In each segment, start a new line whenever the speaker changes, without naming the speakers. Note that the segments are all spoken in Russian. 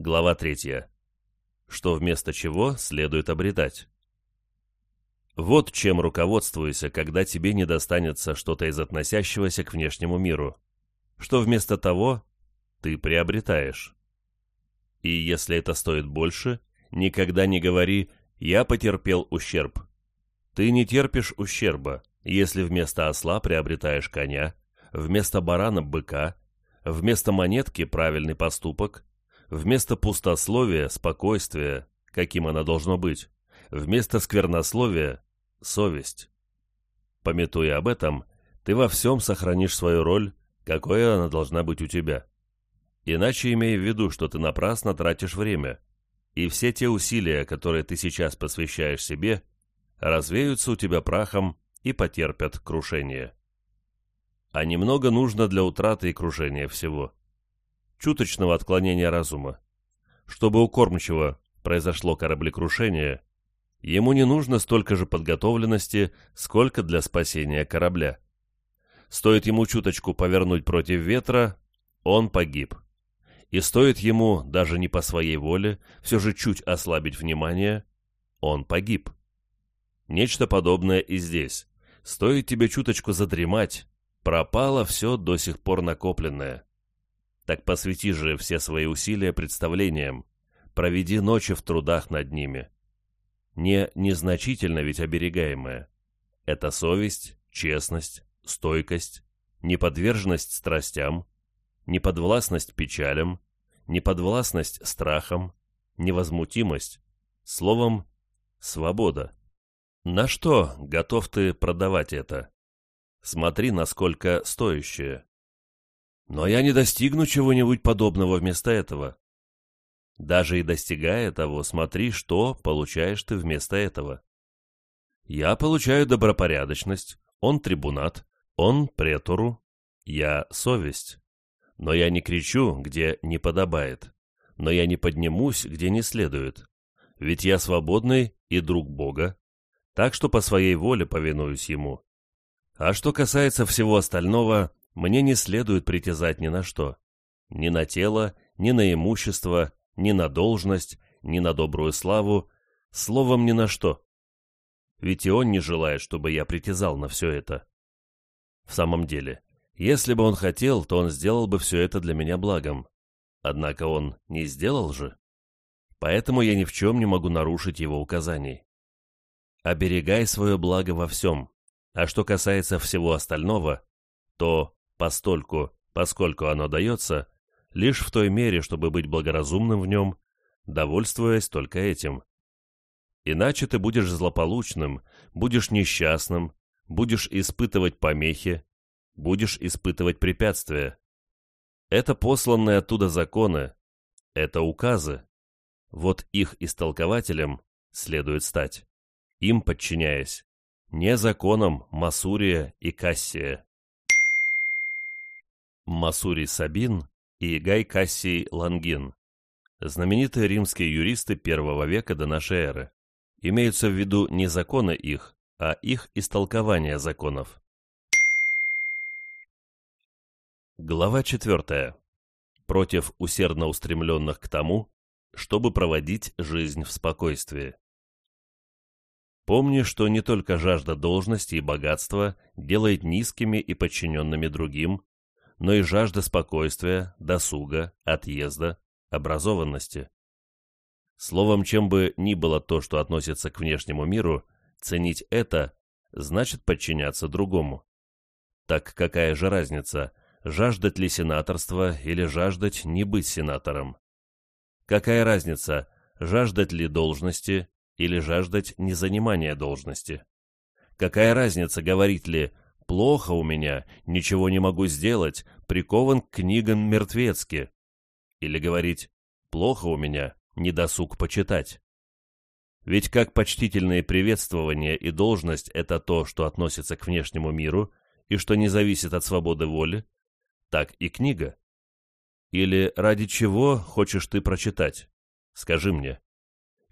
Глава третья. Что вместо чего следует обретать. Вот чем руководствуйся, когда тебе не достанется что-то из относящегося к внешнему миру. Что вместо того ты приобретаешь. И если это стоит больше, никогда не говори «я потерпел ущерб». Ты не терпишь ущерба, если вместо осла приобретаешь коня, вместо барана – быка, вместо монетки – правильный поступок, вместо пустословия – спокойствие, каким оно должно быть, вместо сквернословия – совесть. Пометуя об этом, ты во всем сохранишь свою роль, какой она должна быть у тебя. Иначе имей в виду, что ты напрасно тратишь время, и все те усилия, которые ты сейчас посвящаешь себе, развеются у тебя прахом и потерпят крушение. А немного нужно для утраты и крушения всего. Чуточного отклонения разума. Чтобы у кормчего произошло кораблекрушение, ему не нужно столько же подготовленности, сколько для спасения корабля. Стоит ему чуточку повернуть против ветра, он погиб. И стоит ему, даже не по своей воле, все же чуть ослабить внимание, он погиб. Нечто подобное и здесь. Стоит тебе чуточку задремать, пропало все до сих пор накопленное. Так посвяти же все свои усилия представлениям, проведи ночи в трудах над ними. Не незначительно ведь оберегаемое. Это совесть, честность, стойкость, неподверженность страстям, неподвластность печалям, неподвластность страхам, невозмутимость, словом, свобода. На что готов ты продавать это? Смотри, насколько стоящее. Но я не достигну чего-нибудь подобного вместо этого. Даже и достигая того, смотри, что получаешь ты вместо этого. Я получаю добропорядочность, он трибунат, он претору, я совесть. Но я не кричу, где не подобает, но я не поднимусь, где не следует. Ведь я свободный и друг Бога, так что по своей воле повинуюсь Ему. А что касается всего остального, мне не следует притязать ни на что. Ни на тело, ни на имущество, ни на должность, ни на добрую славу, словом, ни на что. Ведь и он не желает, чтобы я притязал на все это. В самом деле, если бы он хотел, то он сделал бы все это для меня благом. Однако он не сделал же. Поэтому я ни в чем не могу нарушить его указаний. Оберегай свое благо во всем. А что касается всего остального, то постольку, поскольку оно дается, лишь в той мере, чтобы быть благоразумным в нем, довольствуясь только этим. Иначе ты будешь злополучным, будешь несчастным, будешь испытывать помехи, будешь испытывать препятствия. Это посланные оттуда законы, это указы. Вот их истолкователем следует стать, им подчиняясь, не законам Масурия и Кассия. Масурий Сабин и Гай Кассий Лангин, знаменитые римские юристы первого века до нашей эры. Имеются в виду не законы их, а их истолкование законов. Глава 4. Против усердно устремленных к тому, чтобы проводить жизнь в спокойствии. Помни, что не только жажда должности и богатства делает низкими и подчиненными другим, но и жажда спокойствия, досуга, отъезда, образованности. Словом, чем бы ни было то, что относится к внешнему миру, Ценить это значит подчиняться другому. Так какая же разница, жаждать ли сенаторства или жаждать не быть сенатором? Какая разница, жаждать ли должности или жаждать незанимания должности? Какая разница, говорить ли «плохо у меня, ничего не могу сделать, прикован к книгам мертвецки» или говорить «плохо у меня, недосуг почитать»? Ведь как почтительные приветствования и должность – это то, что относится к внешнему миру и что не зависит от свободы воли, так и книга. Или ради чего хочешь ты прочитать? Скажи мне.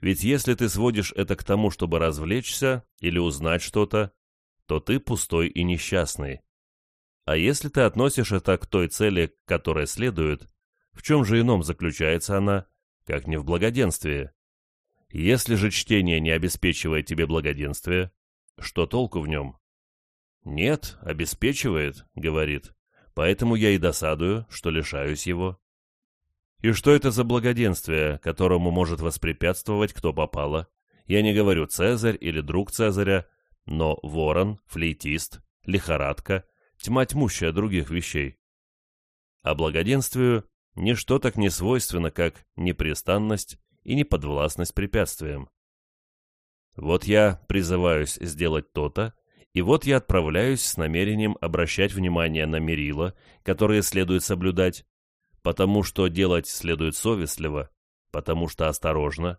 Ведь если ты сводишь это к тому, чтобы развлечься или узнать что-то, то ты пустой и несчастный. А если ты относишь это к той цели, к которой следует, в чем же ином заключается она, как не в благоденствии. Если же чтение не обеспечивает тебе благоденствие, что толку в нем? Нет, обеспечивает, говорит, поэтому я и досадую, что лишаюсь его. И что это за благоденствие, которому может воспрепятствовать кто попало? Я не говорю Цезарь или друг Цезаря, но ворон, флейтист, лихорадка, тьма тьмущая других вещей. А благоденствию ничто так не свойственно, как непрестанность и неподвластность препятствиям. Вот я призываюсь сделать то-то, и вот я отправляюсь с намерением обращать внимание на мерила, которые следует соблюдать, потому что делать следует совестливо, потому что осторожно,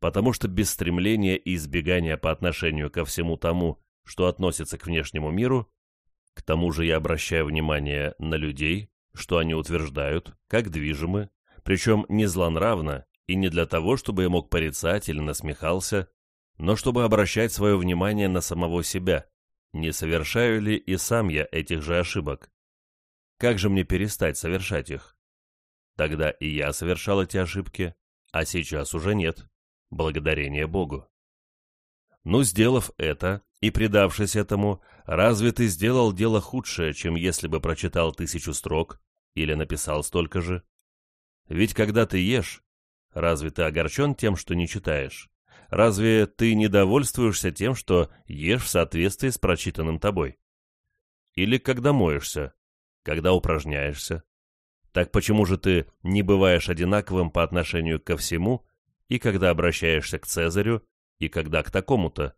потому что без стремления и избегания по отношению ко всему тому, что относится к внешнему миру, к тому же я обращаю внимание на людей, что они утверждают, как движимы, причем не злонравно и не для того, чтобы я мог порицать или насмехался, но чтобы обращать свое внимание на самого себя, не совершаю ли и сам я этих же ошибок. Как же мне перестать совершать их? Тогда и я совершал эти ошибки, а сейчас уже нет благодарение Богу. Ну, сделав это и предавшись этому, разве ты сделал дело худшее, чем если бы прочитал тысячу строк или написал столько же? Ведь когда ты ешь, разве ты огорчен тем, что не читаешь? Разве ты не довольствуешься тем, что ешь в соответствии с прочитанным тобой? Или когда моешься, когда упражняешься? Так почему же ты не бываешь одинаковым по отношению ко всему, и когда обращаешься к Цезарю, и когда к такому-то.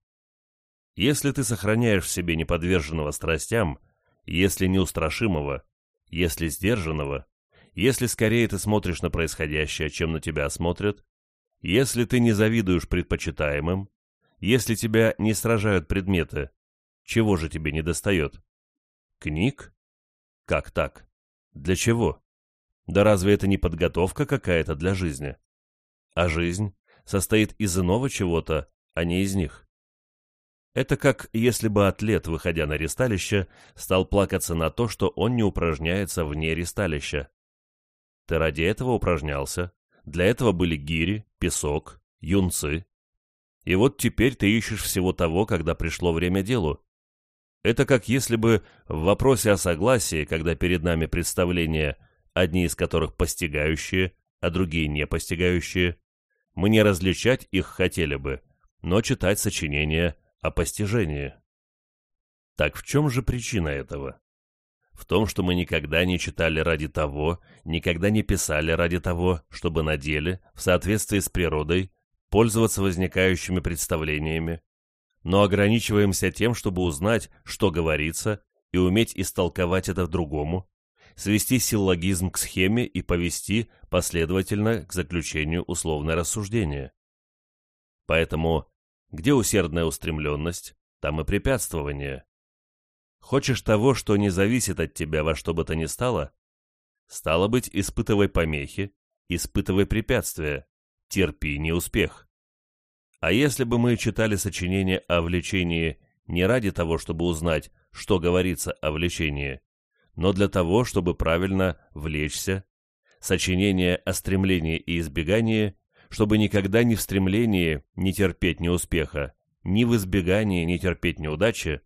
Если ты сохраняешь в себе неподверженного страстям, если неустрашимого, если сдержанного, если скорее ты смотришь на происходящее, чем на тебя смотрят, если ты не завидуешь предпочитаемым, если тебя не сражают предметы, чего же тебе не достает? Книг? Как так? Для чего? Да разве это не подготовка какая-то для жизни? А жизнь состоит из иного чего-то, а не из них. Это как если бы атлет, выходя на ристалище, стал плакаться на то, что он не упражняется вне ристалища. Ты ради этого упражнялся, для этого были гири, песок, юнцы. И вот теперь ты ищешь всего того, когда пришло время делу. Это как если бы в вопросе о согласии, когда перед нами представления, одни из которых постигающие, а другие не постигающие, мы не различать их хотели бы, но читать сочинения о постижении. Так в чем же причина этого? В том, что мы никогда не читали ради того, никогда не писали ради того, чтобы на деле, в соответствии с природой, пользоваться возникающими представлениями, но ограничиваемся тем, чтобы узнать, что говорится, и уметь истолковать это другому, свести силлогизм к схеме и повести последовательно к заключению условное рассуждение. Поэтому, где усердная устремленность, там и препятствование. Хочешь того, что не зависит от тебя во что бы то ни стало? Стало быть, испытывай помехи, испытывай препятствия, терпи неуспех. А если бы мы читали сочинение о влечении не ради того, чтобы узнать, что говорится о влечении, но для того, чтобы правильно влечься, сочинение о стремлении и избегании, чтобы никогда ни в стремлении не терпеть неуспеха, ни в избегании не терпеть неудачи,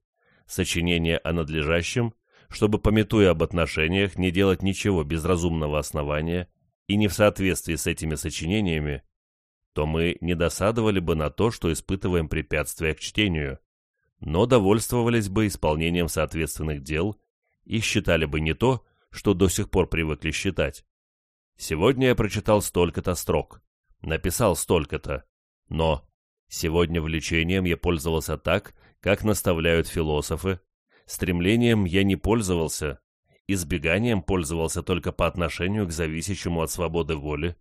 сочинение о надлежащем, чтобы, пометуя об отношениях, не делать ничего без разумного основания и не в соответствии с этими сочинениями, то мы не досадовали бы на то, что испытываем препятствия к чтению, но довольствовались бы исполнением соответственных дел и считали бы не то, что до сих пор привыкли считать. Сегодня я прочитал столько-то строк, написал столько-то, но сегодня влечением я пользовался так, как наставляют философы, стремлением я не пользовался, избеганием пользовался только по отношению к зависящему от свободы воли.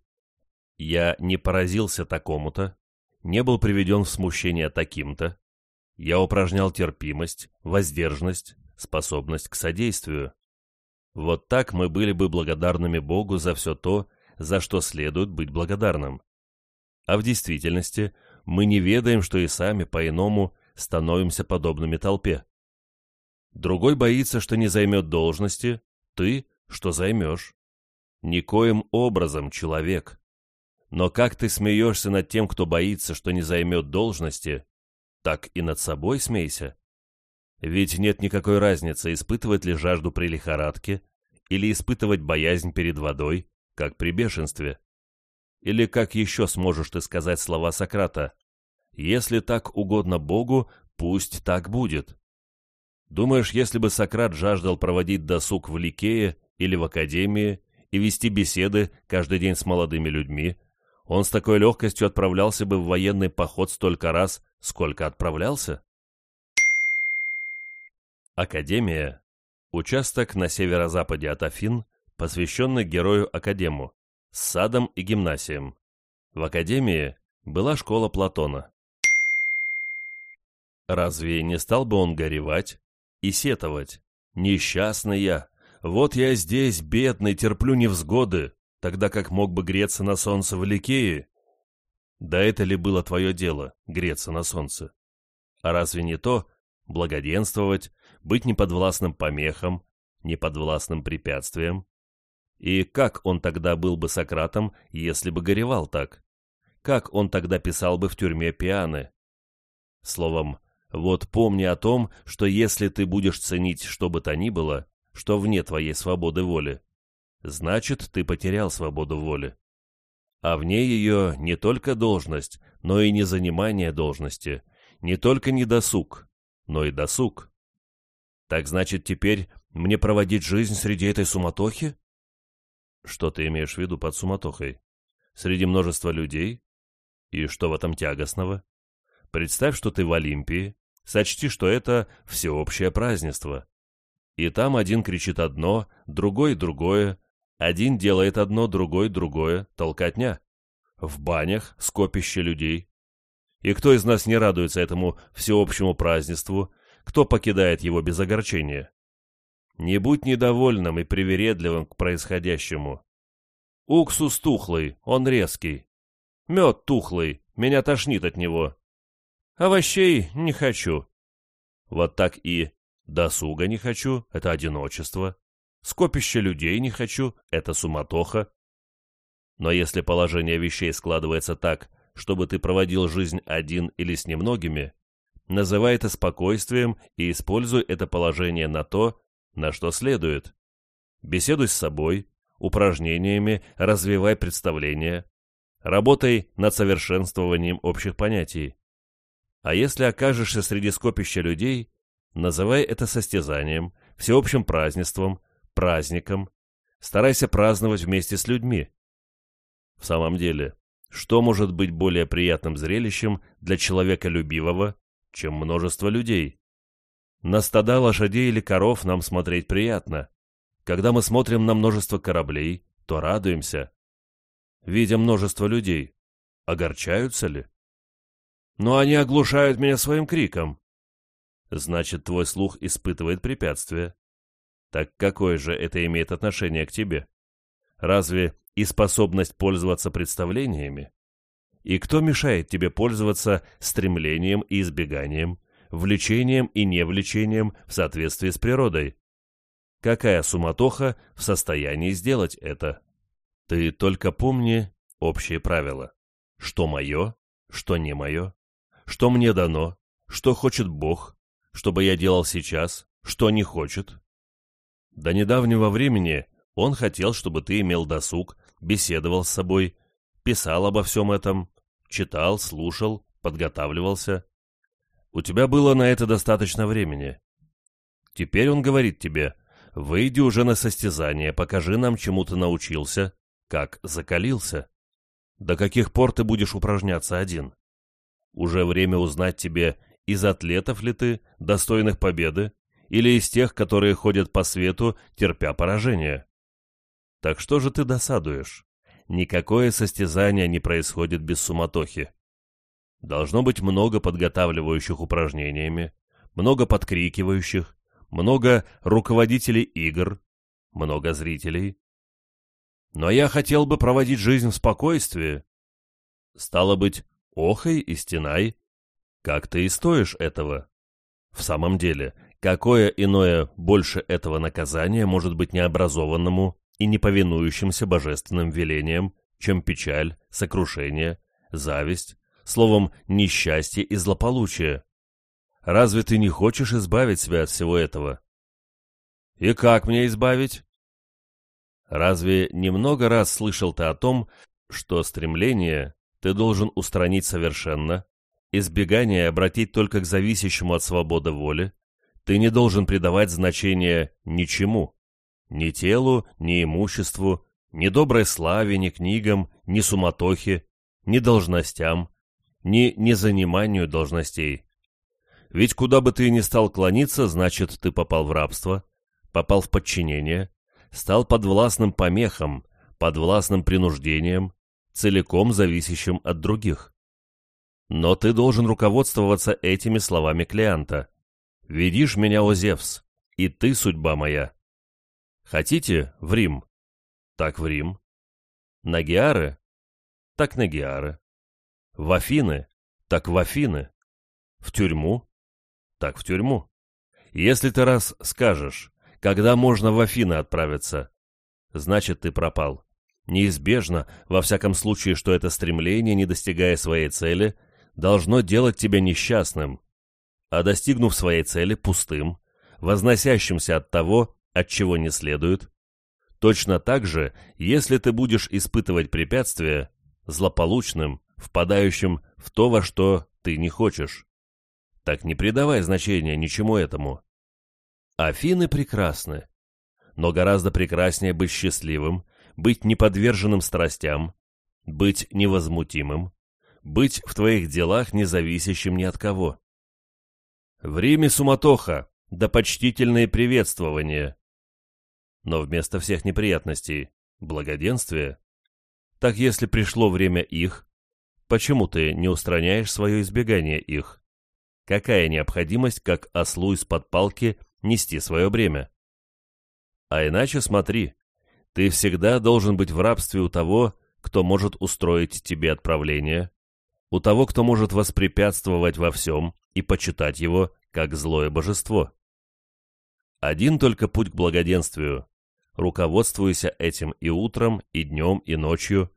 Я не поразился такому-то, не был приведен в смущение таким-то. Я упражнял терпимость, воздержанность, способность к содействию. Вот так мы были бы благодарными Богу за все то, за что следует быть благодарным. А в действительности мы не ведаем, что и сами по-иному становимся подобными толпе. Другой боится, что не займет должности, ты, что займешь. Никоим образом, человек. Но как ты смеешься над тем, кто боится, что не займет должности, так и над собой смейся. Ведь нет никакой разницы, испытывать ли жажду при лихорадке или испытывать боязнь перед водой, как при бешенстве. Или как еще сможешь ты сказать слова Сократа «Если так угодно Богу, пусть так будет». Думаешь, если бы Сократ жаждал проводить досуг в Ликее или в Академии и вести беседы каждый день с молодыми людьми, он с такой легкостью отправлялся бы в военный поход столько раз, сколько отправлялся? Академия – участок на северо-западе от Афин, посвященный герою Академу, с садом и гимнасием. В Академии была школа Платона. Разве не стал бы он горевать и сетовать? «Несчастный я! Вот я здесь, бедный, терплю невзгоды, тогда как мог бы греться на солнце в Ликее?» Да это ли было твое дело, греться на солнце? А разве не то, благоденствовать, быть неподвластным помехам, неподвластным препятствиям. И как он тогда был бы Сократом, если бы горевал так? Как он тогда писал бы в тюрьме пианы? Словом, вот помни о том, что если ты будешь ценить что бы то ни было, что вне твоей свободы воли, значит, ты потерял свободу воли. А вне ее не только должность, но и не занимание должности, не только недосуг, но и досуг. Так значит, теперь мне проводить жизнь среди этой суматохи? Что ты имеешь в виду под суматохой? Среди множества людей? И что в этом тягостного? Представь, что ты в Олимпии, сочти, что это всеобщее празднество. И там один кричит одно, другой другое, один делает одно, другой другое, толкотня. В банях скопище людей. И кто из нас не радуется этому всеобщему празднеству, кто покидает его без огорчения? Не будь недовольным и привередливым к происходящему. Уксус тухлый, он резкий. Мед тухлый, меня тошнит от него. Овощей не хочу. Вот так и досуга не хочу, это одиночество. Скопище людей не хочу, это суматоха. Но если положение вещей складывается так, чтобы ты проводил жизнь один или с немногими, называй это спокойствием и используй это положение на то, на что следует. Беседуй с собой, упражнениями развивай представления, работай над совершенствованием общих понятий. А если окажешься среди скопища людей, называй это состязанием, всеобщим празднеством, праздником, старайся праздновать вместе с людьми. В самом деле, что может быть более приятным зрелищем для человека любивого, чем множество людей? На стада лошадей или коров нам смотреть приятно. Когда мы смотрим на множество кораблей, то радуемся. Видя множество людей, огорчаются ли? Но они оглушают меня своим криком. Значит, твой слух испытывает препятствие. Так какое же это имеет отношение к тебе? Разве и способность пользоваться представлениями? И кто мешает тебе пользоваться стремлением и избеганием, влечением и невлечением в соответствии с природой? Какая суматоха в состоянии сделать это? Ты только помни общие правила. Что мое, что не мое, что мне дано, что хочет Бог, чтобы я делал сейчас, что не хочет. До недавнего времени он хотел, чтобы ты имел досуг, беседовал с собой, писал обо всем этом, читал, слушал, подготавливался. У тебя было на это достаточно времени. Теперь он говорит тебе, выйди уже на состязание, покажи нам, чему ты научился, как закалился. До каких пор ты будешь упражняться один? Уже время узнать тебе, из атлетов ли ты, достойных победы, или из тех, которые ходят по свету, терпя поражение. Так что же ты досадуешь? Никакое состязание не происходит без суматохи. Должно быть много подготавливающих упражнениями, много подкрикивающих, много руководителей игр, много зрителей. Но я хотел бы проводить жизнь в спокойствии. Стало быть, охай и стенай. Как ты и стоишь этого? В самом деле, какое иное больше этого наказания может быть необразованному и неповинующимся божественным велениям, чем печаль, сокрушение, зависть, словом, несчастье и злополучие. Разве ты не хочешь избавить себя от всего этого? И как мне избавить? Разве немного раз слышал ты о том, что стремление ты должен устранить совершенно, избегание обратить только к зависящему от свободы воли, ты не должен придавать значения ничему, ни телу, ни имуществу, ни доброй славе, ни книгам, ни суматохе, ни должностям, ни незаниманию должностей. Ведь куда бы ты ни стал клониться, значит, ты попал в рабство, попал в подчинение, стал подвластным помехам, подвластным принуждением, целиком зависящим от других. Но ты должен руководствоваться этими словами Клеанта. «Ведишь меня, о Зевс, и ты судьба моя». Хотите в Рим? Так в Рим. На Геары? Так на Геары. В Афины? Так в Афины. В тюрьму? Так в тюрьму. Если ты раз скажешь, когда можно в Афины отправиться, значит, ты пропал. Неизбежно, во всяком случае, что это стремление, не достигая своей цели, должно делать тебя несчастным, а достигнув своей цели, пустым, возносящимся от того, от чего не следует. Точно так же, если ты будешь испытывать препятствия, злополучным, впадающим в то, во что ты не хочешь. Так не придавай значения ничему этому. Афины прекрасны, но гораздо прекраснее быть счастливым, быть неподверженным страстям, быть невозмутимым, быть в твоих делах независящим ни от кого. В Риме суматоха, да почтительные приветствования. Но вместо всех неприятностей – благоденствие. Так если пришло время их, почему ты не устраняешь свое избегание их? Какая необходимость, как ослу из-под палки – нести свое бремя. А иначе смотри, ты всегда должен быть в рабстве у того, кто может устроить тебе отправление, у того, кто может воспрепятствовать во всем и почитать его как злое божество. Один только путь к благоденствию, руководствуйся этим и утром, и днем, и ночью,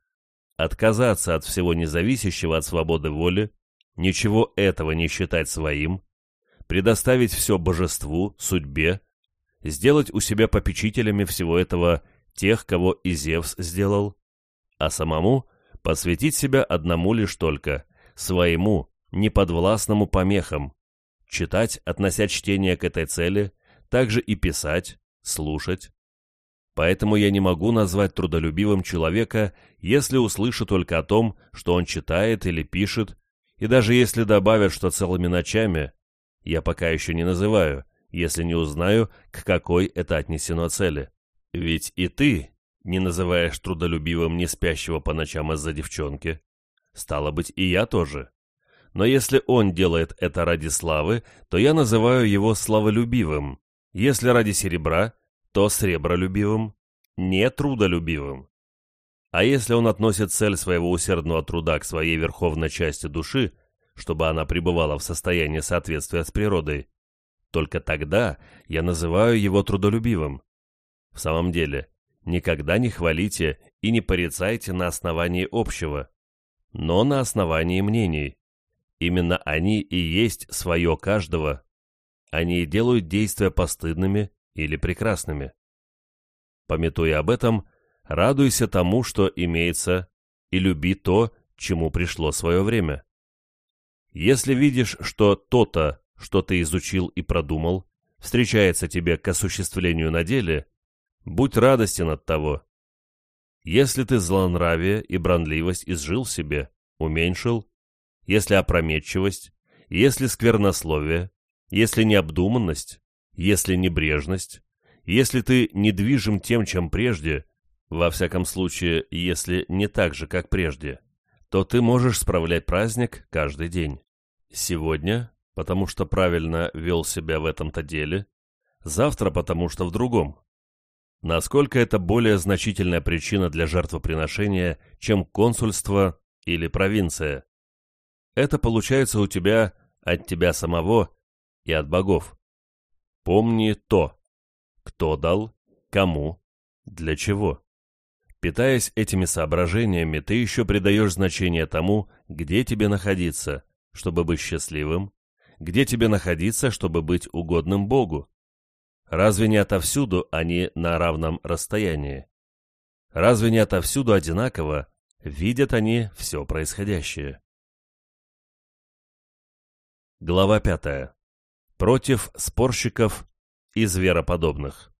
отказаться от всего независящего от свободы воли, ничего этого не считать своим, предоставить все божеству, судьбе, сделать у себя попечителями всего этого тех, кого и Зевс сделал, а самому посвятить себя одному лишь только, своему, неподвластному помехам, читать, относя чтение к этой цели, также и писать, слушать. Поэтому я не могу назвать трудолюбивым человека, если услышу только о том, что он читает или пишет, и даже если добавят, что целыми ночами, я пока еще не называю, если не узнаю, к какой это отнесено цели. Ведь и ты не называешь трудолюбивым не спящего по ночам из-за девчонки. Стало быть, и я тоже. Но если он делает это ради славы, то я называю его славолюбивым. Если ради серебра, то сребролюбивым, не трудолюбивым. А если он относит цель своего усердного труда к своей верховной части души, чтобы она пребывала в состоянии соответствия с природой, только тогда я называю его трудолюбивым. В самом деле, никогда не хвалите и не порицайте на основании общего, но на основании мнений. Именно они и есть свое каждого. Они делают действия постыдными или прекрасными. Пометуя об этом, радуйся тому, что имеется, и люби то, чему пришло свое время. Если видишь, что то-то, что ты изучил и продумал, встречается тебе к осуществлению на деле, будь радостен от того. Если ты злонравие и бранливость изжил себе, уменьшил, если опрометчивость, если сквернословие, если необдуманность, если небрежность, если ты недвижим тем, чем прежде, во всяком случае, если не так же, как прежде, то ты можешь справлять праздник каждый день. Сегодня, потому что правильно вел себя в этом-то деле, завтра, потому что в другом. Насколько это более значительная причина для жертвоприношения, чем консульство или провинция? Это получается у тебя от тебя самого и от богов. Помни то, кто дал, кому, для чего. Питаясь этими соображениями, ты еще придаешь значение тому, где тебе находиться, чтобы быть счастливым, где тебе находиться, чтобы быть угодным Богу. Разве не отовсюду они на равном расстоянии? Разве не отовсюду одинаково видят они все происходящее? Глава пятая. Против спорщиков и звероподобных.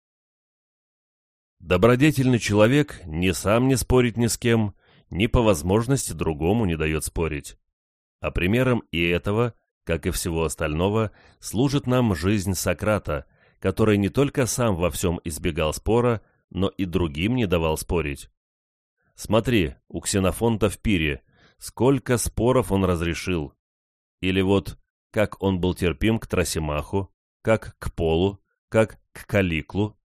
Добродетельный человек ни сам не спорит ни с кем, ни по возможности другому не дает спорить. А примером и этого, как и всего остального, служит нам жизнь Сократа, который не только сам во всем избегал спора, но и другим не давал спорить. Смотри, у Ксенофонта в пире, сколько споров он разрешил. Или вот, как он был терпим к Трасимаху, как к Полу, как к Каликлу,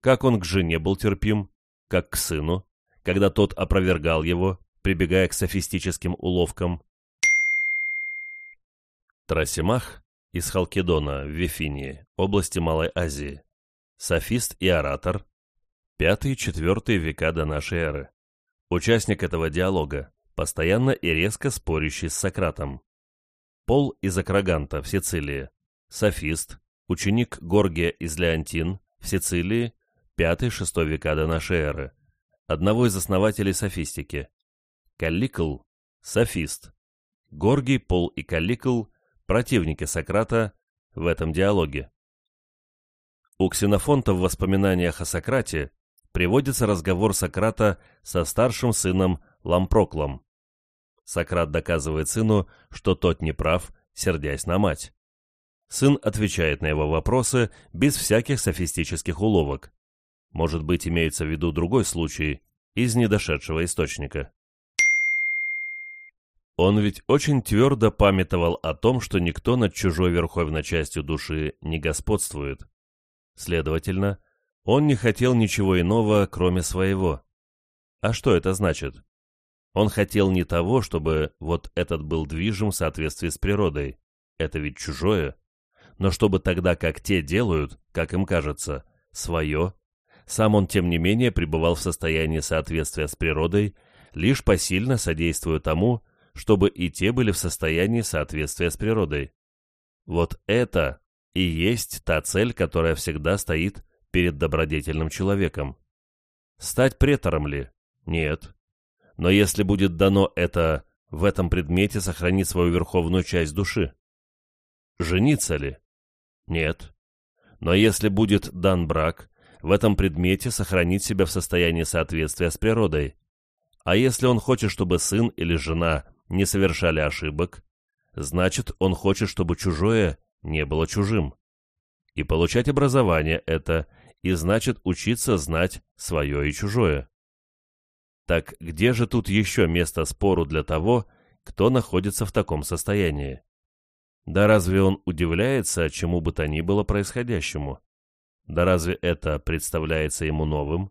как он к жене был терпим, как к сыну, когда тот опровергал его, прибегая к софистическим уловкам. Трасимах из Халкидона в Вифинии, области Малой Азии, софист и оратор, 5-4 века до нашей эры. Участник этого диалога, постоянно и резко спорящий с Сократом. Пол из Акраганта в Сицилии, софист, ученик Горгия из Леонтин в Сицилии 5-6 века до нашей эры, одного из основателей софистики. Калликл – софист. Горгий, Пол и Калликл – противники Сократа в этом диалоге. У Ксенофонта в воспоминаниях о Сократе приводится разговор Сократа со старшим сыном Лампроклом. Сократ доказывает сыну, что тот не прав, сердясь на мать. Сын отвечает на его вопросы без всяких софистических уловок. Может быть, имеется в виду другой случай из недошедшего источника. Он ведь очень твердо памятовал о том, что никто над чужой верховной частью души не господствует. Следовательно, он не хотел ничего иного, кроме своего. А что это значит? Он хотел не того, чтобы вот этот был движим в соответствии с природой. Это ведь чужое. Но чтобы тогда, как те делают, как им кажется, свое, сам он, тем не менее, пребывал в состоянии соответствия с природой, лишь посильно содействуя тому, чтобы и те были в состоянии соответствия с природой. Вот это и есть та цель, которая всегда стоит перед добродетельным человеком. Стать претором ли? Нет. Но если будет дано это в этом предмете сохранить свою верховную часть души. Жениться ли? Нет. Но если будет дан брак, в этом предмете сохранить себя в состоянии соответствия с природой. А если он хочет, чтобы сын или жена не совершали ошибок, значит, он хочет, чтобы чужое не было чужим. И получать образование это, и значит учиться знать свое и чужое. Так где же тут еще место спору для того, кто находится в таком состоянии? Да разве он удивляется чему бы то ни было происходящему? Да разве это представляется ему новым?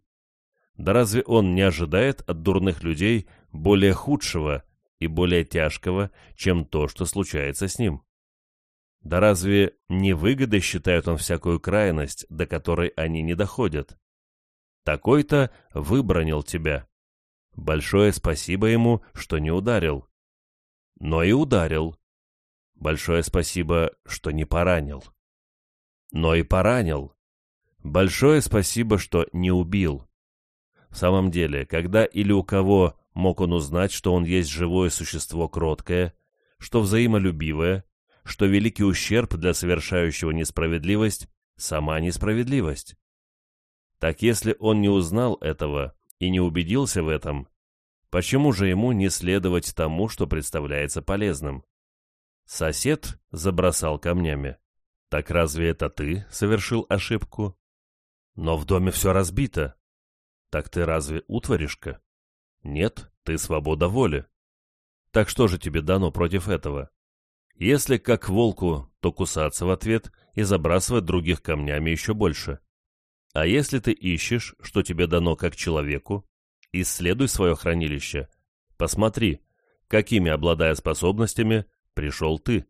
Да разве он не ожидает от дурных людей более худшего и более тяжкого, чем то, что случается с ним? Да разве не выгодой считает он всякую крайность, до которой они не доходят? Такой-то выбронил тебя. Большое спасибо ему, что не ударил. Но и ударил. Большое спасибо, что не поранил. Но и поранил. Большое спасибо, что не убил. В самом деле, когда или у кого мог он узнать, что он есть живое существо кроткое, что взаимолюбивое, что великий ущерб для совершающего несправедливость – сама несправедливость? Так если он не узнал этого и не убедился в этом, почему же ему не следовать тому, что представляется полезным? Сосед забросал камнями. Так разве это ты совершил ошибку? Но в доме все разбито. Так ты разве утворишка? Нет, ты свобода воли. Так что же тебе дано против этого? Если как волку, то кусаться в ответ и забрасывать других камнями еще больше. А если ты ищешь, что тебе дано как человеку, исследуй свое хранилище. Посмотри, какими, обладая способностями, пришел ты.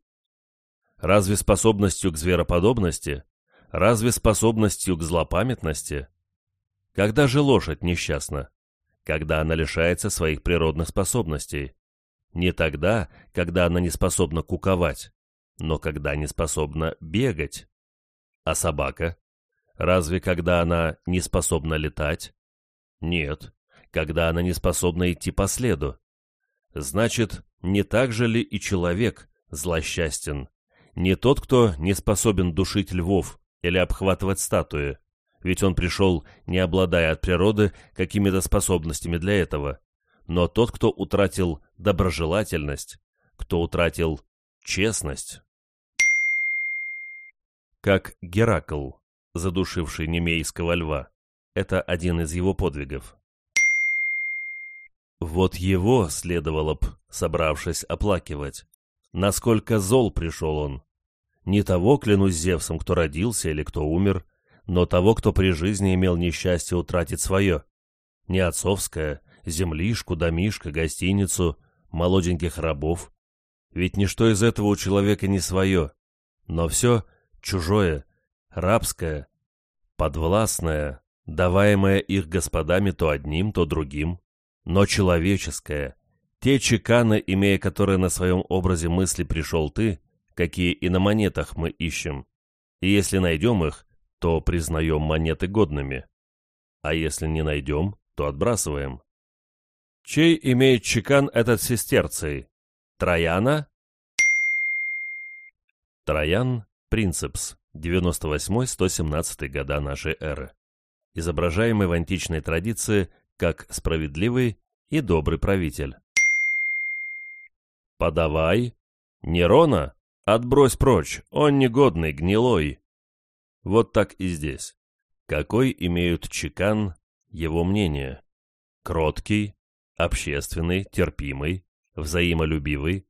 Разве способностью к звероподобности Разве способностью к злопамятности? Когда же лошадь несчастна? когда она лишается своих природных способностей. Не тогда, когда она не способна куковать, но когда не способна бегать. А собака? Разве когда она не способна летать? Нет, когда она не способна идти по следу. Значит, не так же ли и человек злосчастен? Не тот, кто не способен душить львов или обхватывать статуи, ведь он пришел, не обладая от природы какими-то способностями для этого, но тот, кто утратил доброжелательность, кто утратил честность. Как Геракл, задушивший немейского льва, это один из его подвигов. Вот его следовало б, собравшись, оплакивать. Насколько зол пришел он. Не того, клянусь Зевсом, кто родился или кто умер, но того, кто при жизни имел несчастье утратить свое. Не отцовское, землишку, домишко, гостиницу, молоденьких рабов. Ведь ничто из этого у человека не свое, но все чужое, рабское, подвластное, даваемое их господами то одним, то другим, но человеческое, те чеканы, имея которые на своем образе мысли пришел ты, какие и на монетах мы ищем, и если найдем их, то признаем монеты годными, а если не найдем, то отбрасываем. Чей имеет чекан этот сестерций? Трояна? Троян Принцепс, 98-117 года нашей эры, изображаемый в античной традиции как справедливый и добрый правитель. «Подавай! Нерона? Отбрось прочь, он негодный, гнилой!» Вот так и здесь. Какой имеют чекан его мнение? Кроткий, общественный, терпимый, взаимолюбивый.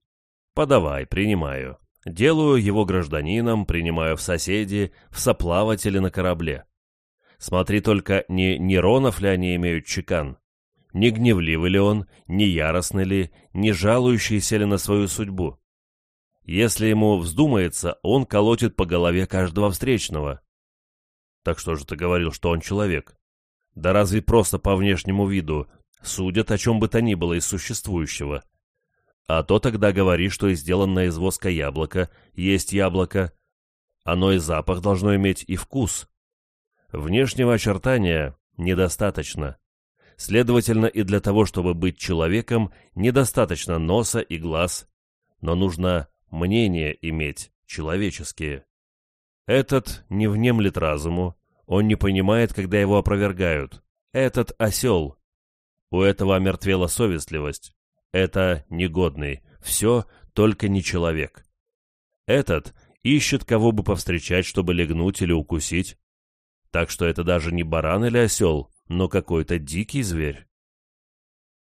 Подавай, принимаю. Делаю его гражданином, принимаю в соседи, в соплаватели на корабле. Смотри только, не Неронов ли они имеют чекан, не гневливый ли он, не яростный ли, не жалующийся ли на свою судьбу. Если ему вздумается, он колотит по голове каждого встречного. Так что же ты говорил, что он человек? Да разве просто по внешнему виду судят о чем бы то ни было из существующего. А то тогда говори, что и сделанное из воска яблоко есть яблоко. Оно и запах должно иметь, и вкус. Внешнего очертания недостаточно. Следовательно, и для того, чтобы быть человеком, недостаточно носа и глаз, но нужно мнение иметь человеческие. Этот не внемлет разуму, он не понимает, когда его опровергают. Этот осел, у этого омертвела совестливость. Это негодный. Все, только не человек. Этот ищет кого бы повстречать, чтобы легнуть или укусить. Так что это даже не баран или осел, но какой-то дикий зверь.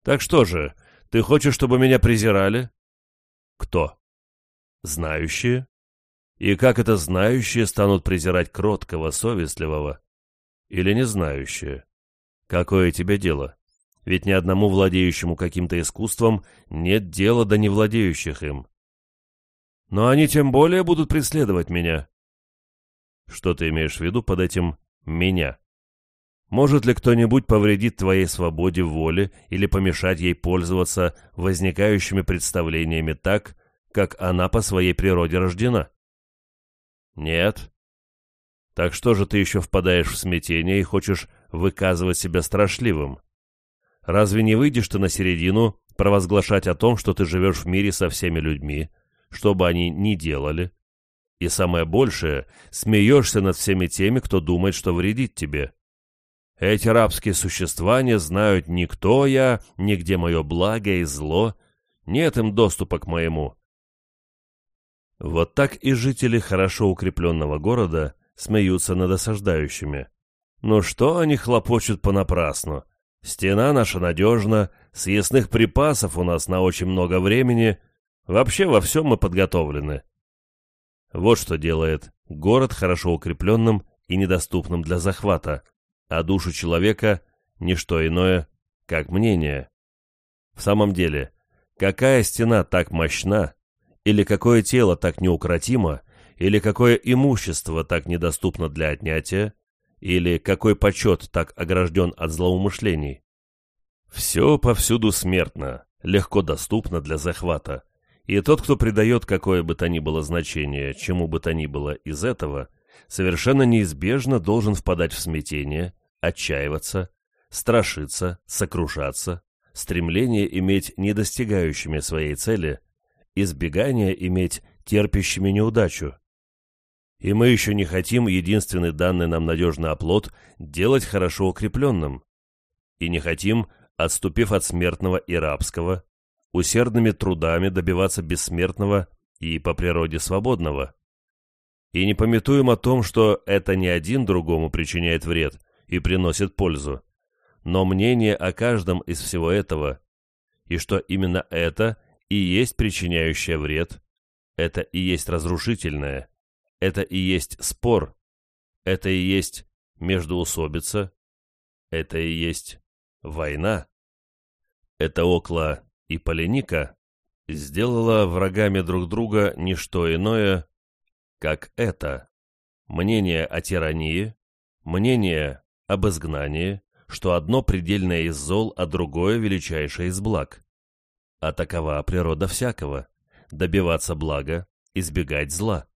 Так что же, ты хочешь, чтобы меня презирали? Кто? Знающие? И как это знающие станут презирать кроткого, совестливого? Или не знающие? Какое тебе дело? Ведь ни одному владеющему каким-то искусством нет дела до невладеющих им. Но они тем более будут преследовать меня. Что ты имеешь в виду под этим «меня»? Может ли кто-нибудь повредить твоей свободе воли или помешать ей пользоваться возникающими представлениями так, как она по своей природе рождена? Нет. Так что же ты еще впадаешь в смятение и хочешь выказывать себя страшливым? Разве не выйдешь ты на середину провозглашать о том, что ты живешь в мире со всеми людьми, что бы они ни делали? И самое большее, смеешься над всеми теми, кто думает, что вредит тебе. Эти рабские существа не знают ни кто я, ни где мое благо и зло, нет им доступа к моему. Вот так и жители хорошо укрепленного города смеются над осаждающими. Ну что они хлопочут понапрасну? Стена наша надежна, съестных припасов у нас на очень много времени, вообще во всем мы подготовлены. Вот что делает город хорошо укрепленным и недоступным для захвата, а душу человека – ничто иное, как мнение. В самом деле, какая стена так мощна, или какое тело так неукротимо, или какое имущество так недоступно для отнятия, или какой почет так огражден от злоумышлений? Все повсюду смертно, легко доступно для захвата, и тот, кто придает какое бы то ни было значение, чему бы то ни было из этого, совершенно неизбежно должен впадать в смятение, отчаиваться, страшиться, сокрушаться, стремление иметь недостигающими своей цели, избегание иметь терпящими неудачу. И мы еще не хотим единственный данный нам надежный оплот делать хорошо укрепленным. И не хотим, отступив от смертного и рабского, усердными трудами добиваться бессмертного и по природе свободного. И не пометуем о том, что это не один другому причиняет вред и приносит пользу, но мнение о каждом из всего этого, и что именно это и есть причиняющее вред, это и есть разрушительное, это и есть спор, это и есть междоусобица, это и есть война. Это около и Полиника сделала врагами друг друга не что иное, как это. Мнение о тирании, мнение об изгнании, что одно предельное из зол, а другое величайшее из благ. А такова природа всякого – добиваться блага, избегать зла.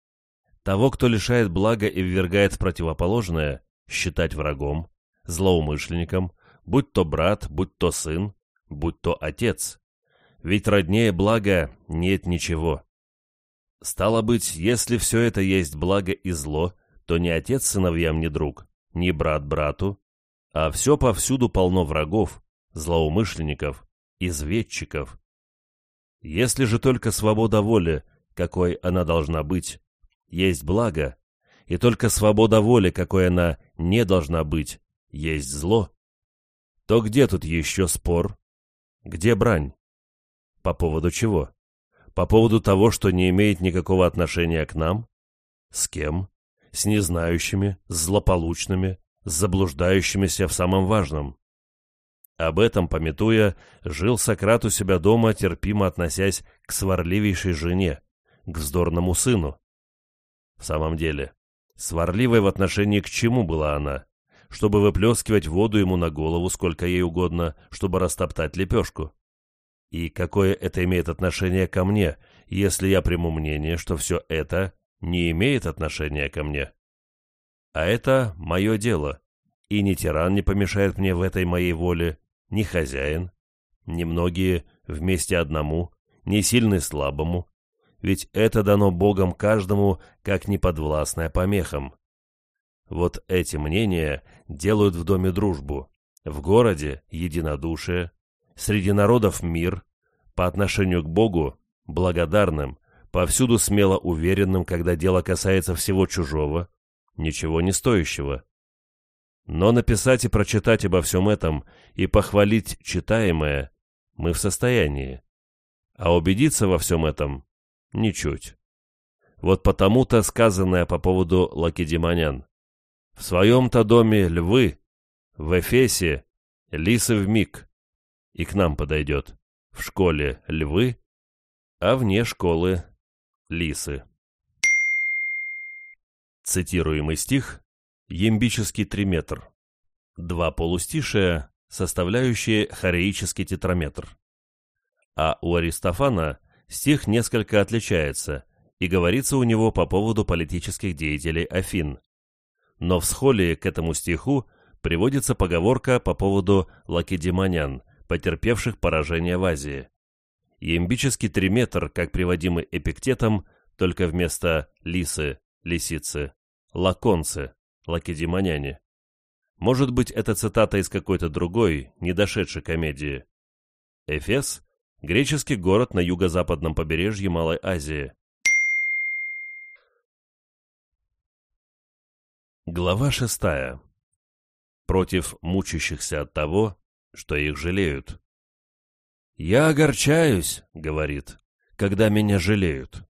Того, кто лишает блага и ввергает в противоположное, считать врагом, злоумышленником, будь то брат, будь то сын, будь то отец. Ведь роднее блага нет ничего. Стало быть, если все это есть благо и зло, то ни отец сыновьям не друг, ни брат брату, а все повсюду полно врагов, злоумышленников, изведчиков. Если же только свобода воли, какой она должна быть, есть благо, и только свобода воли, какой она не должна быть, есть зло, то где тут еще спор? Где брань? По поводу чего? По поводу того, что не имеет никакого отношения к нам? С кем? С незнающими, с злополучными, с заблуждающимися в самом важном. Об этом, пометуя, жил Сократ у себя дома, терпимо относясь к сварливейшей жене, к вздорному сыну. В самом деле, сварливой в отношении к чему была она? Чтобы выплескивать воду ему на голову сколько ей угодно, чтобы растоптать лепешку. И какое это имеет отношение ко мне, если я приму мнение, что все это не имеет отношения ко мне? А это мое дело, и ни тиран не помешает мне в этой моей воле, ни хозяин, ни многие вместе одному, ни сильный слабому, ведь это дано Богом каждому как неподвластное помехам. Вот эти мнения делают в доме дружбу, в городе единодушие, среди народов мир, по отношению к Богу благодарным, повсюду смело уверенным, когда дело касается всего чужого, ничего не стоящего. Но написать и прочитать обо всем этом и похвалить читаемое мы в состоянии, а убедиться во всем этом – ничуть. Вот потому-то сказанное по поводу лакедемонян. В своем-то доме львы, в Эфесе лисы в миг, и к нам подойдет. В школе львы, а вне школы лисы. Цитируемый стих – ямбический триметр. Два полустишия, составляющие хореический тетраметр. А у Аристофана стих несколько отличается, и говорится у него по поводу политических деятелей Афин. Но в схолии к этому стиху приводится поговорка по поводу лакедемонян, потерпевших поражение в Азии. Ямбический триметр, как приводимый эпиктетом, только вместо лисы лисицы, лаконцы, лакедемоняне. Может быть, это цитата из какой-то другой, не дошедшей комедии. Эфес – греческий город на юго-западном побережье Малой Азии. Глава шестая. Против мучащихся от того, что их жалеют. «Я огорчаюсь», — говорит, — «когда меня жалеют».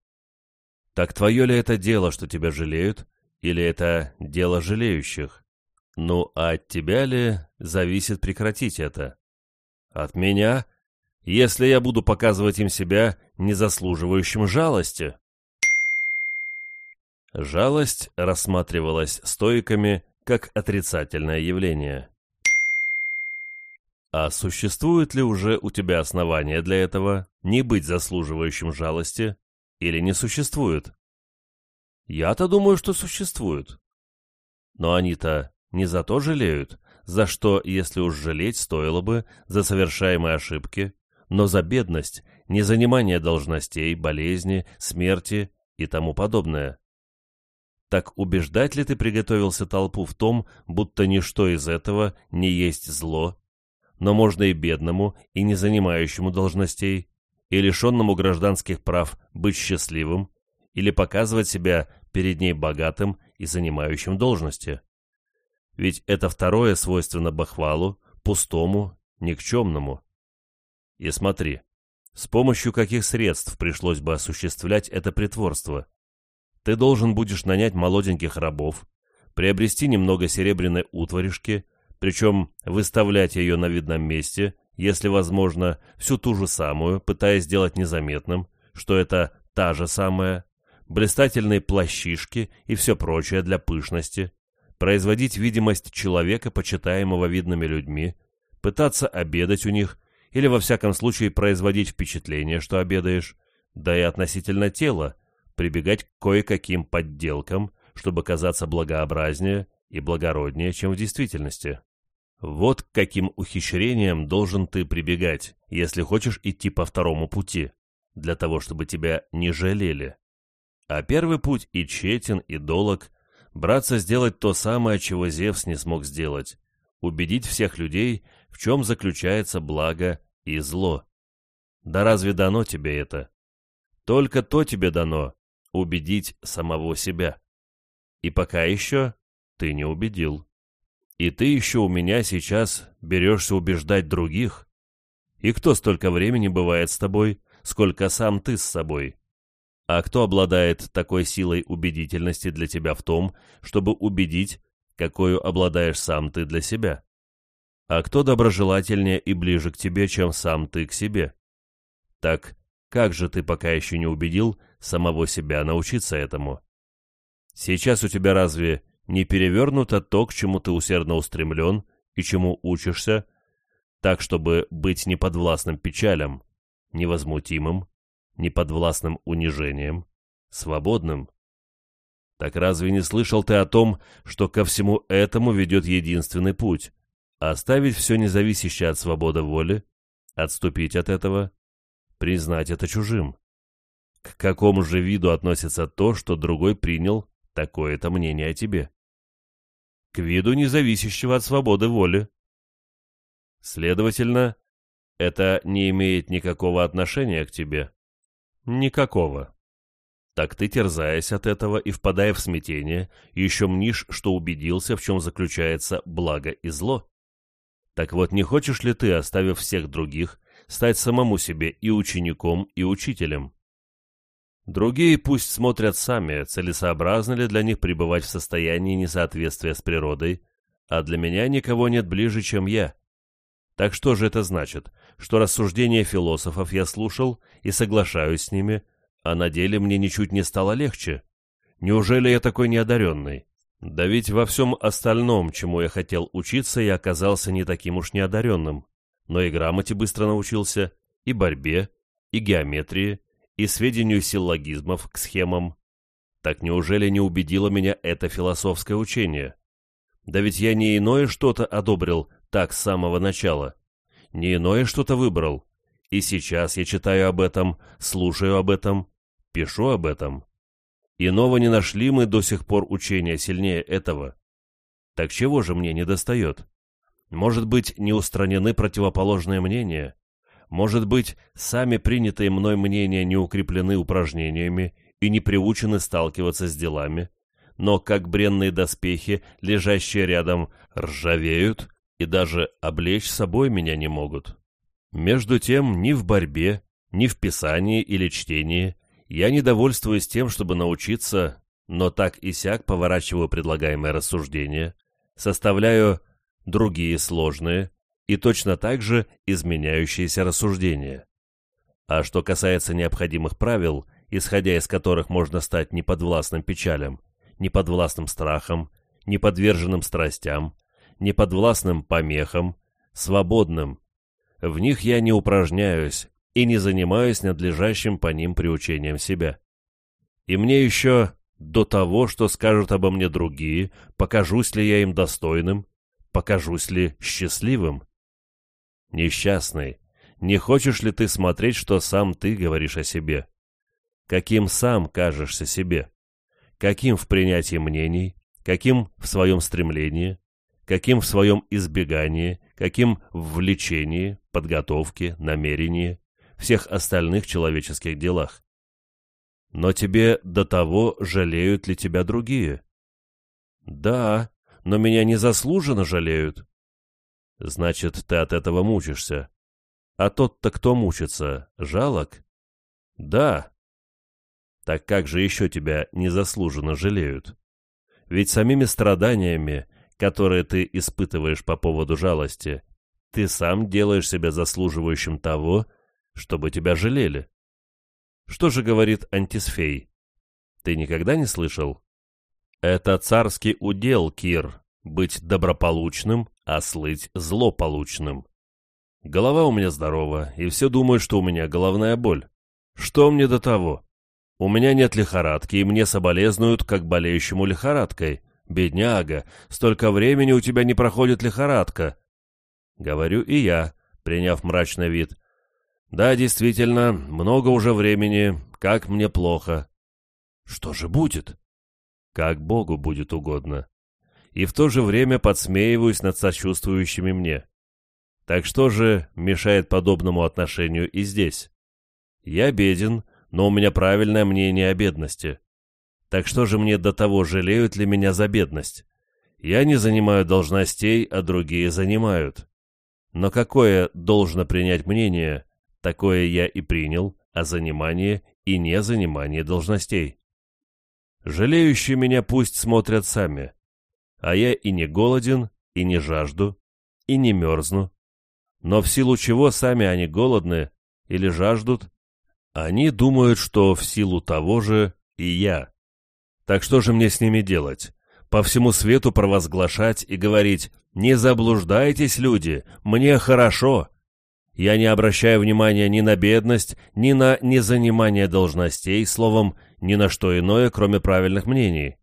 Так твое ли это дело, что тебя жалеют, или это дело жалеющих? Ну, а от тебя ли зависит прекратить это? От меня, если я буду показывать им себя незаслуживающим жалости? Жалость рассматривалась стоиками как отрицательное явление. А существует ли уже у тебя основания для этого не быть заслуживающим жалости или не существует? Я-то думаю, что существуют. Но они-то не за то жалеют, за что, если уж жалеть, стоило бы за совершаемые ошибки, но за бедность, незанимание должностей, болезни, смерти и тому подобное. Так убеждать ли ты приготовился толпу в том, будто ничто из этого не есть зло, но можно и бедному, и не занимающему должностей, и лишенному гражданских прав быть счастливым, или показывать себя перед ней богатым и занимающим должности? Ведь это второе свойственно бахвалу, пустому, никчемному. И смотри, с помощью каких средств пришлось бы осуществлять это притворство? Ты должен будешь нанять молоденьких рабов, приобрести немного серебряной утваришки, причем выставлять ее на видном месте, если возможно, всю ту же самую, пытаясь сделать незаметным, что это та же самая, блистательные плащишки и все прочее для пышности, производить видимость человека, почитаемого видными людьми, пытаться обедать у них или во всяком случае производить впечатление, что обедаешь, да и относительно тела, прибегать к кое-каким подделкам, чтобы казаться благообразнее и благороднее, чем в действительности. Вот к каким ухищрениям должен ты прибегать, если хочешь идти по второму пути, для того, чтобы тебя не жалели. А первый путь и тщетен, и долог, браться сделать то самое, чего Зевс не смог сделать, убедить всех людей, в чем заключается благо и зло. Да разве дано тебе это? Только то тебе дано — убедить самого себя. И пока еще ты не убедил. И ты еще у меня сейчас берешься убеждать других. И кто столько времени бывает с тобой, сколько сам ты с собой? А кто обладает такой силой убедительности для тебя в том, чтобы убедить, какую обладаешь сам ты для себя? А кто доброжелательнее и ближе к тебе, чем сам ты к себе? Так как же ты пока еще не убедил самого себя научиться этому? Сейчас у тебя разве не перевернуто то, к чему ты усердно устремлен и чему учишься, так, чтобы быть неподвластным печалям, невозмутимым, неподвластным унижением, свободным. Так разве не слышал ты о том, что ко всему этому ведет единственный путь — оставить все независящее от свободы воли, отступить от этого, признать это чужим? К какому же виду относится то, что другой принял такое-то мнение о тебе? К виду независящего от свободы воли. Следовательно, это не имеет никакого отношения к тебе. Никакого. Так ты, терзаясь от этого и впадая в смятение, еще мнишь, что убедился, в чем заключается благо и зло? Так вот, не хочешь ли ты, оставив всех других, стать самому себе и учеником, и учителем? Другие пусть смотрят сами, целесообразно ли для них пребывать в состоянии несоответствия с природой, а для меня никого нет ближе, чем я. Так что же это значит? Что рассуждения философов я слушал и соглашаюсь с ними, а на деле мне ничуть не стало легче? Неужели я такой неодаренный? Да ведь во всем остальном, чему я хотел учиться, я оказался не таким уж неодаренным. Но и грамоте быстро научился, и борьбе, и геометрии, и сведению силлогизмов к схемам. Так неужели не убедило меня это философское учение? Да ведь я не иное что-то одобрил так с самого начала. Не иное что-то выбрал. И сейчас я читаю об этом, слушаю об этом, пишу об этом. Иного не нашли мы до сих пор учения сильнее этого. Так чего же мне не достает? Может быть, не устранены противоположные мнения? Может быть, сами принятые мной мнения не укреплены упражнениями и не приучены сталкиваться с делами, но как бренные доспехи, лежащие рядом, ржавеют и даже облечь собой меня не могут. Между тем, ни в борьбе, ни в писании или чтении я не довольствуюсь тем, чтобы научиться, но так и сяк поворачиваю предлагаемое рассуждение, составляю другие сложные и точно так же изменяющиеся рассуждения. А что касается необходимых правил, исходя из которых можно стать неподвластным печалям, неподвластным страхам, неподверженным страстям, неподвластным помехам, свободным в них я не упражняюсь и не занимаюсь надлежащим по ним приучением себя. И мне еще до того, что скажут обо мне другие, покажусь ли я им достойным, покажусь ли счастливым. Несчастный, не хочешь ли ты смотреть, что сам ты говоришь о себе? Каким сам кажешься себе? Каким в принятии мнений, каким в своем стремлении, каким в своем избегании, каким в влечении, подготовке, намерении, всех остальных человеческих делах. Но тебе до того, жалеют ли тебя другие? Да, но меня незаслуженно жалеют. Значит, ты от этого мучишься. А тот-то, кто мучится, жалок? Да. Так как же еще тебя незаслуженно жалеют? Ведь самими страданиями, которые ты испытываешь по поводу жалости, ты сам делаешь себя заслуживающим того, чтобы тебя жалели. Что же говорит Антисфей? Ты никогда не слышал? Это царский удел, Кир, быть доброполучным, а слыть злополучным. Голова у меня здорова, и все думают, что у меня головная боль. Что мне до того? У меня нет лихорадки, и мне соболезнуют, как болеющему лихорадкой. Бедняга, столько времени у тебя не проходит лихорадка. Говорю и я, приняв мрачный вид. Да, действительно, много уже времени, как мне плохо. Что же будет? Как Богу будет угодно. И в то же время подсмеиваюсь над сочувствующими мне. Так что же мешает подобному отношению и здесь? Я беден, но у меня правильное мнение о бедности. Так что же мне до того, жалеют ли меня за бедность? Я не занимаю должностей, а другие занимают. Но какое должно принять мнение, Такое я и принял о занимании и незанимании должностей. Жалеющие меня пусть смотрят сами, а я и не голоден, и не жажду, и не мерзну. Но в силу чего сами они голодны или жаждут, они думают, что в силу того же и я. Так что же мне с ними делать? По всему свету провозглашать и говорить «Не заблуждайтесь, люди, мне хорошо, я не обращаю внимания ни на бедность, ни на незанимание должностей, словом, ни на что иное, кроме правильных мнений.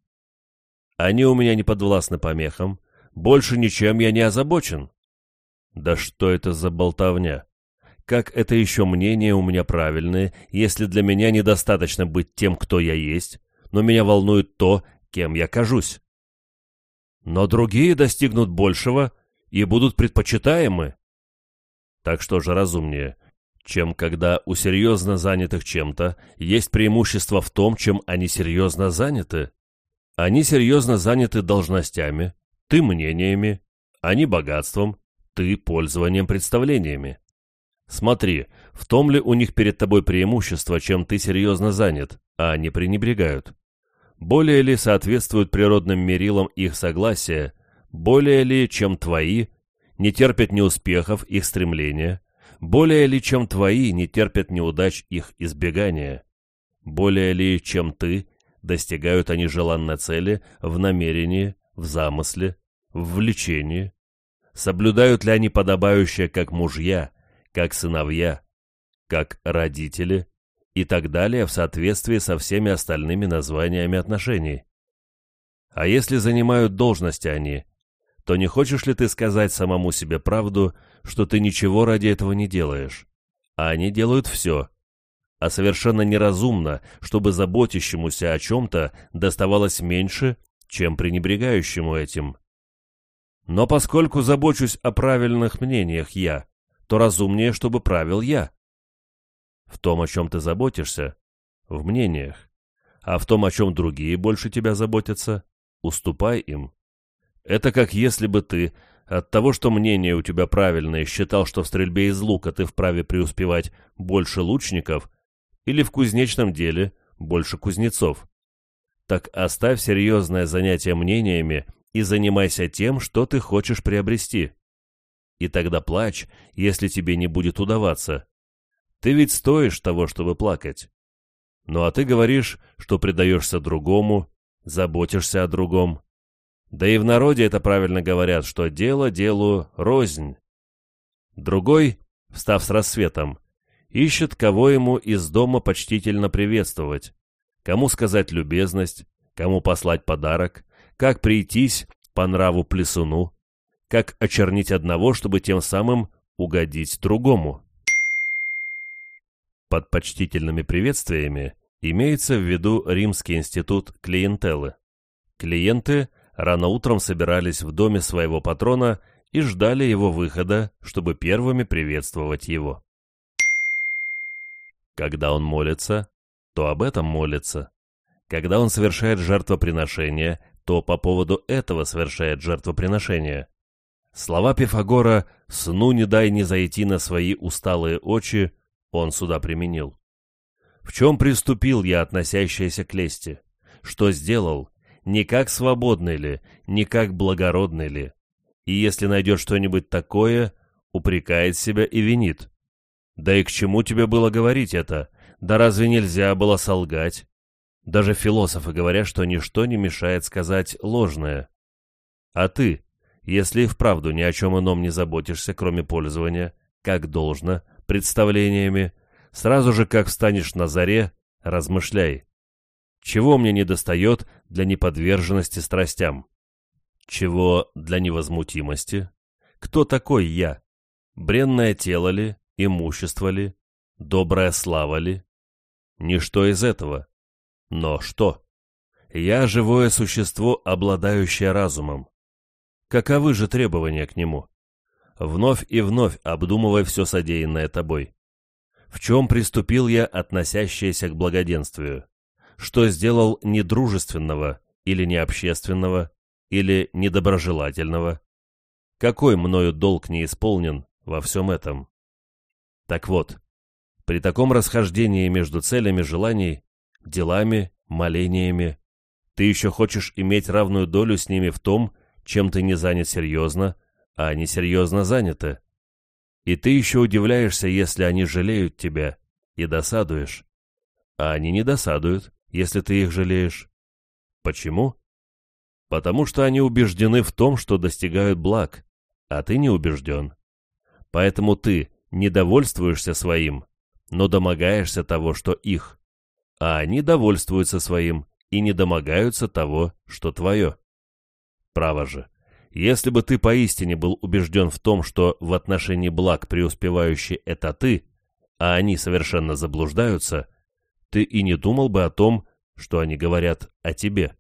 Они у меня не подвластны помехам, больше ничем я не озабочен. Да что это за болтовня? Как это еще мнения у меня правильные, если для меня недостаточно быть тем, кто я есть, но меня волнует то, кем я кажусь? Но другие достигнут большего и будут предпочитаемы. Так что же разумнее, чем когда у серьезно занятых чем-то есть преимущество в том, чем они серьезно заняты? Они серьезно заняты должностями, ты мнениями, они богатством, ты пользованием представлениями. Смотри, в том ли у них перед тобой преимущество, чем ты серьезно занят, а они пренебрегают? Более ли соответствуют природным мерилам их согласия, более ли, чем твои, не терпят неуспехов их стремления, более ли, чем твои, не терпят неудач их избегания, более ли, чем ты, достигают они желанной цели в намерении, в замысле, в влечении, соблюдают ли они подобающее как мужья, как сыновья, как родители и так далее в соответствии со всеми остальными названиями отношений. А если занимают должности они, то не хочешь ли ты сказать самому себе правду, что ты ничего ради этого не делаешь? А они делают все. А совершенно неразумно, чтобы заботящемуся о чем-то доставалось меньше, чем пренебрегающему этим. Но поскольку забочусь о правильных мнениях я, то разумнее, чтобы правил я. В том, о чем ты заботишься, в мнениях, а в том, о чем другие больше тебя заботятся, уступай им. Это как если бы ты, от того, что мнение у тебя правильное, считал, что в стрельбе из лука ты вправе преуспевать больше лучников, или в кузнечном деле больше кузнецов. Так оставь серьезное занятие мнениями и занимайся тем, что ты хочешь приобрести. И тогда плачь, если тебе не будет удаваться. Ты ведь стоишь того, чтобы плакать. Ну а ты говоришь, что предаешься другому, заботишься о другом. Да и в народе это правильно говорят, что дело делу рознь. Другой встав с рассветом, ищет, кого ему из дома почтительно приветствовать, кому сказать любезность, кому послать подарок, как прийтись по нраву плесуну, как очернить одного, чтобы тем самым угодить другому. Под почтительными приветствиями имеется в виду Римский институт клиентелы. Клиенты рано утром собирались в доме своего патрона и ждали его выхода, чтобы первыми приветствовать его. Когда он молится, то об этом молится. Когда он совершает жертвоприношение, то по поводу этого совершает жертвоприношение. Слова Пифагора «сну не дай не зайти на свои усталые очи» он сюда применил. В чем приступил я, относящийся к лести? Что сделал? Не как свободный ли, не как благородный ли? И если найдет что-нибудь такое, упрекает себя и винит. Да и к чему тебе было говорить это? Да разве нельзя было солгать? Даже философы говорят, что ничто не мешает сказать ложное. А ты, если и вправду ни о чем ином не заботишься, кроме пользования, как должно, представлениями, сразу же, как встанешь на заре, размышляй. Чего мне недостает для неподверженности страстям? Чего для невозмутимости? Кто такой я? Бренное тело ли, имущество ли, добрая слава ли? Ничто из этого. Но что? Я живое существо, обладающее разумом. Каковы же требования к нему? Вновь и вновь обдумывая все содеянное тобой. В чем приступил я, относящееся к благоденствию? Что сделал недружественного или необщественного, или недоброжелательного? Какой мною долг не исполнен во всем этом? Так вот, при таком расхождении между целями желаний, делами, молениями, ты еще хочешь иметь равную долю с ними в том, чем ты не занят серьезно, а они серьезно заняты. И ты еще удивляешься, если они жалеют тебя, и досадуешь. А они не досадуют, если ты их жалеешь. Почему? Потому что они убеждены в том, что достигают благ, а ты не убежден. Поэтому ты не довольствуешься своим, но домогаешься того, что их, а они довольствуются своим и не домогаются того, что твое. Право же, если бы ты поистине был убежден в том, что в отношении благ преуспевающий — это ты, а они совершенно заблуждаются, ты и не думал бы о том, что они говорят о тебе.